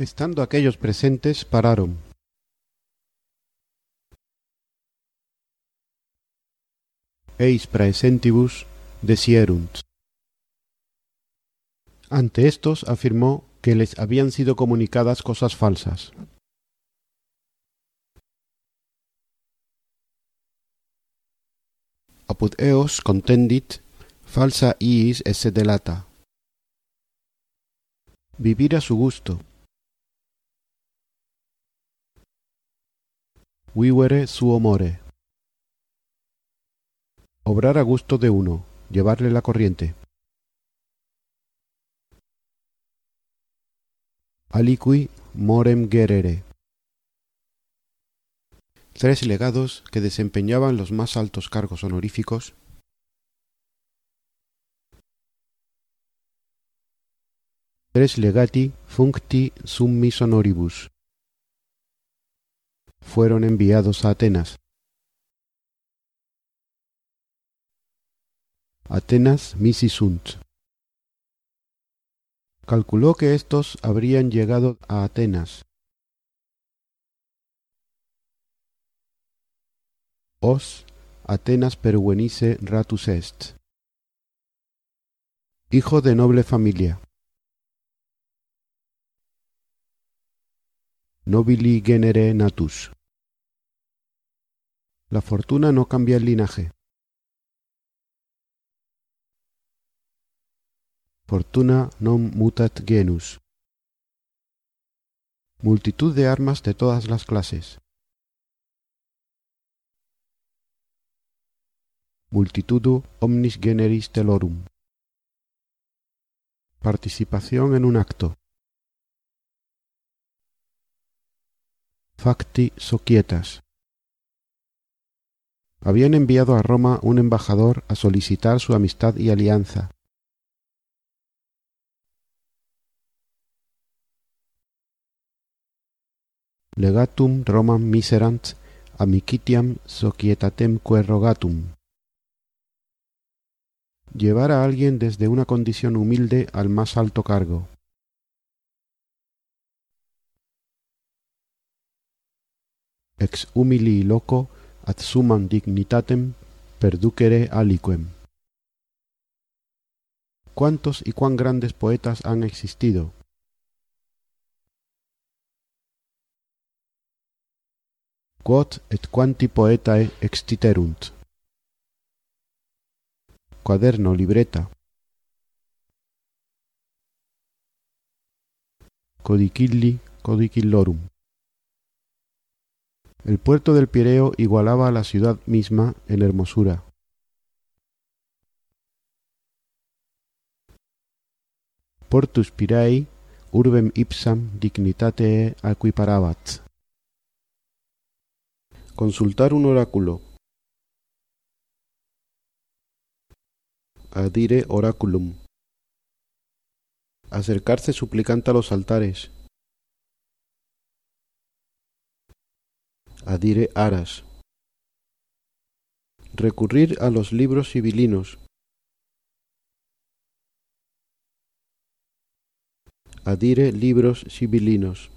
Estando aquellos presentes, pararon. Eis praesentibus desierunt. Ante estos afirmó que les habían sido comunicadas cosas falsas. Apud eos contendit falsa iis esse delata. Vivir a su gusto. Vivere su amore. Obrar a gusto de uno, llevarle la corriente. Aliqui morem gerere. Tres legados que desempeñaban los más altos cargos honoríficos tres legati functi summis honoribus fueron enviados a Atenas. Atenas misi sunt. Calculó que estos habrían llegado a Atenas. Os Atenas pervenice ratus est. Hijo de noble familia. Nobili genere natus. La fortuna no cambia el linaje. Fortuna non mutat genus. Multitud de armas de todas las clases. Multitudo omnis generis telorum. Participación en un acto. Facti societas. Habían enviado a Roma un embajador a solicitar su amistad y alianza. Legatum Romam miserant amicitiam societatemque rogatum. Llevar a alguien desde una condición humilde al más alto cargo. Ex humili loco ad summam dignitatem perducere aliquem. ¿Cuántos y cuán grandes poetas han existido? Quod et quanti poetae extiterunt. Cuaderno, libreta. Codicilli, codicillorum. El puerto del Pireo igualaba a la ciudad misma en hermosura. Portus Pirei urbem ipsam dignitate equiparabat. Consultar un oráculo. Adire oraculum. Acercarse suplicante a los altares. Adire aras. Recurrir a los libros civilinos. Adire libros civilinos.